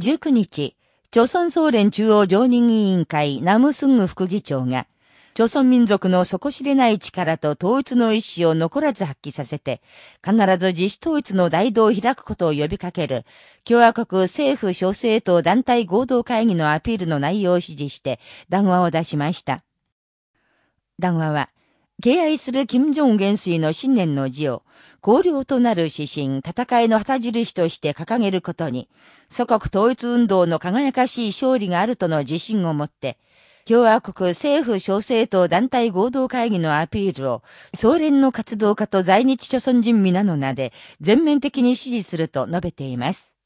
19日、朝鮮総連中央常任委員会ナムスング副議長が、朝鮮民族の底知れない力と統一の意志を残らず発揮させて、必ず自主統一の大道を開くことを呼びかける、共和国政府小政党団体合同会議のアピールの内容を指示して談話を出しました。談話は、敬愛する金正恩元帥の新年の字を、高陵となる指針、戦いの旗印として掲げることに、祖国統一運動の輝かしい勝利があるとの自信を持って、共和国政府小政党団体合同会議のアピールを、総連の活動家と在日朝鮮人民の名で全面的に支持すると述べています。